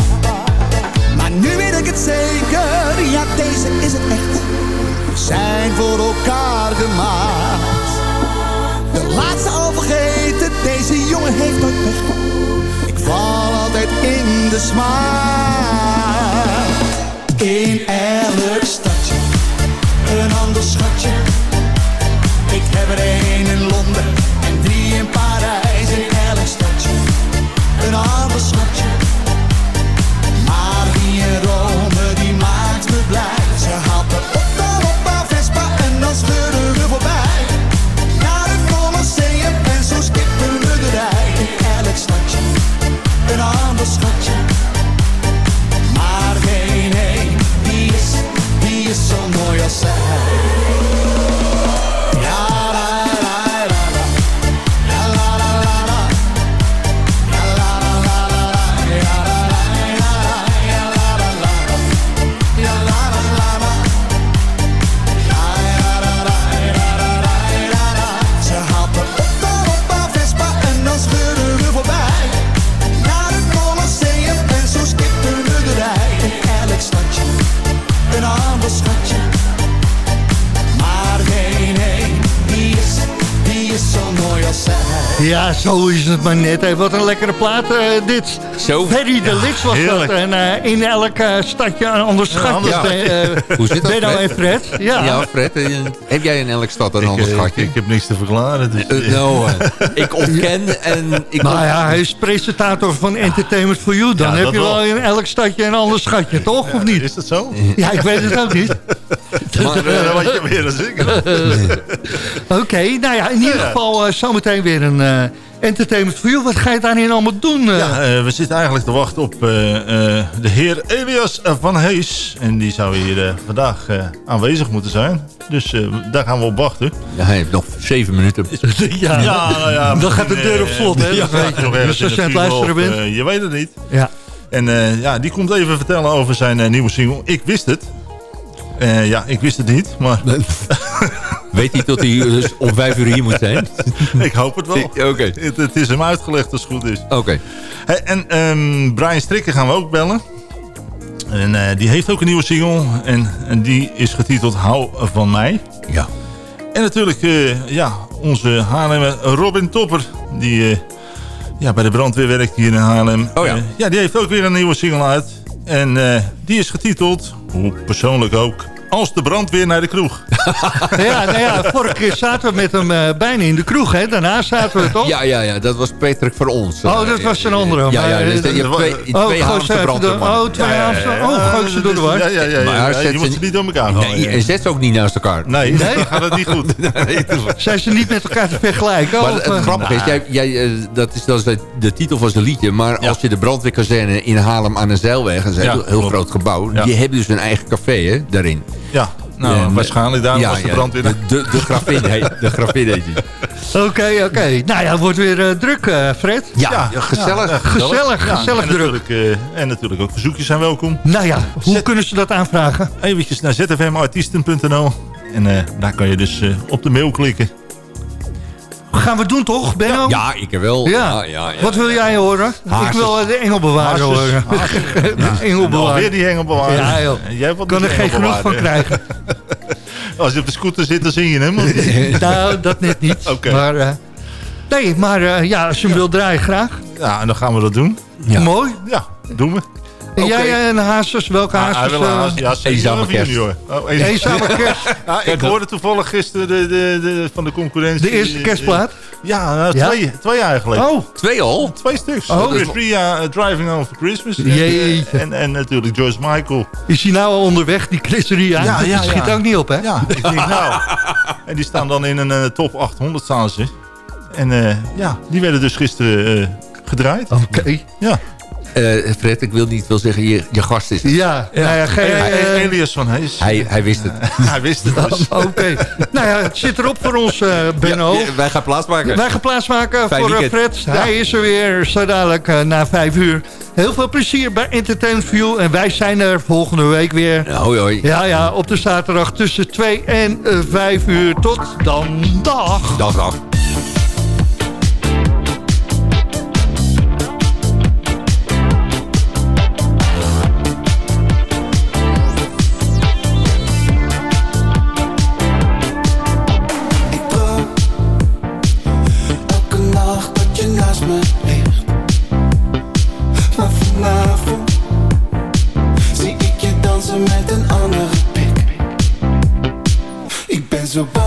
In de smaak. In elk stadje, een ander schatje. Ik heb er één zo is het maar net. Hey, wat een lekkere plaat eh, dit. Zo. Ferry de Lis was heerlijk. dat. En eh, in elk eh, stadje een ander schatje. Ja. Hoe zit dat, Benno Fred? en Fred. Ja. Ja, Fred, heb jij in elk stad een Ik, ander schatje? ik heb niks te verklaren. Dus, nou, ik ontken en ik... Nou ja, hij is presentator van Entertainment for You. Dan Ja, heb je wel in elk stadje een ander schatje, toch? Of niet? Is dat zo? Ja, ik weet het ook niet. Maar, weet je meer dan ik. Oké, nou ja, in ieder Ja. geval zometeen weer een eh, Entertainment for You. Wat ga je daarin allemaal doen? eh? Ja, eh, we zitten eigenlijk te wachten op eh, eh, de heer Elias van Hees. En die zou hier vandaag eh, aanwezig moeten zijn. Dus eh, daar gaan we op wachten. ja, hij heeft nog zeven minuten. ja, nou ja, dan gaat de deur op slot, hè? Ja, Dat weet je. nog ergens Dus als in je aan het luisteren bent. eh, je weet het niet. Ja. En eh, ja, die komt even vertellen over zijn nieuwe single. Ik wist het. Eh, ja, ik wist het niet, maar Weet hij tot hij dus om vijf uur hier moet zijn? ik hoop het wel. Oké. Het, het is hem uitgelegd als het goed is. Oké. Hey, en ehm, Brian Strikker gaan we ook bellen. En eh, die heeft ook een nieuwe single. En, en die is getiteld Hou van mij. Ja. En natuurlijk eh, ja, onze Haarlemmer Robin Topper. Die eh, ja, bij de brandweer werkt hier in Haarlem. Oh ja. Ja, die heeft ook weer een nieuwe single uit. En die is getiteld, hoe persoonlijk ook... Als de brandweer naar de kroeg. Ja, nou ja, vorige keer zaten we met hem eh, bijna in de kroeg, hè? Daarna zaten we toch? Ja, ja, ja, dat was Patrick voor ons. Oh, dat was een andere. Ja, ja, dus eh, je twee, oh, twee Haamse brandweermannen. Oh, twee Ja, Haamse. Oh, gooi ze door de war. Ja, ja, ja. Maar zet je moet ze- niet door elkaar gooien. Nee, en zet ze ook niet naast elkaar. Nee, Nee? dan gaat het niet goed. Zijn ze niet met elkaar te vergelijken? Maar het eh? grappige is, jij, jij, eh, dat is, dat is de, titel van zijn liedje. Maar als je de brandweerkazerne in Haarlem aan een zeilweg... een heel, groot gebouw... Die hebben dus een eigen café hè, daarin. Ja, nou, En, waarschijnlijk daarom ja, was de ja, brandweer... De, de, de grafin heet, de grafin heet die. Oké, oké. Nou ja, het wordt weer eh, druk, eh, Fred. Ja, gezellig. ja, Gezellig, Ja, gezellig en druk. Natuurlijk, eh, en natuurlijk ook verzoekjes zijn welkom. Nou ja, hoe kunnen ze dat aanvragen? Eventjes naar zfmartiesten.nl en eh, daar kan je dus eh, op de mail klikken. Gaan we doen toch, Benno? Ja, ik er wel. Ja. Ja, ja, ja. Wat wil jij horen? Ik wil eh, de engelbewaarder horen. de engelbewaarder. Alweer die hengelbewaarder. Ja, joh. Jij kan er geen genoeg van krijgen. Als je op de scooter zit, dan zing je hem. nou, dat net niet. Oké. Maar, eh, nee, maar eh, ja, als je hem wil draaien, graag. Ja, en dan gaan we dat doen. Ja. Mooi. Ja, doen we. En jij eh, en Hazes, welke Ah, Hazes? hij wil eh, een haast- ja, zeker. Eenzame kerst. junior. Oh, een- Eenzame kerst. Ja, ik hoorde toevallig gisteren de, de, de, van de concurrentie. De eerste kerstplaat? Ja, nou, Ja? Twee, twee eigenlijk. Oh, Twee al? Twee stuks. Oh. Chris Ria, uh, Driving Home for Christmas. En. En, en natuurlijk Joyce Michael. is hij nou al onderweg, die Chris Ria? Ja, ja, Dat schiet ja. ook niet op, hè? Ja, ik denk nou. En die staan dan in een eh, top 800 staan ze. En eh, ja, die werden dus gisteren eh, gedraaid. Oké. Ja. Eh, Fred, ik wil niet wil zeggen, je, je gast is. Ja. Nou ja geen, uh, Elias van Hees. Hij, hij wist het. hij wist het dus. Oké. Nou ja, het zit erop voor ons, uh, Benno. Wij gaan plaatsmaken. Wij gaan plaatsmaken Fijn voor. Fred. Hij is er weer zo dadelijk na vijf uur. Heel veel plezier bij Entertainment View. En wij zijn er volgende week weer. Hoi, hoi. Ja, ja, op de zaterdag tussen 2 en 5 uur. Tot dan. Dag. Dag, dag. so bad.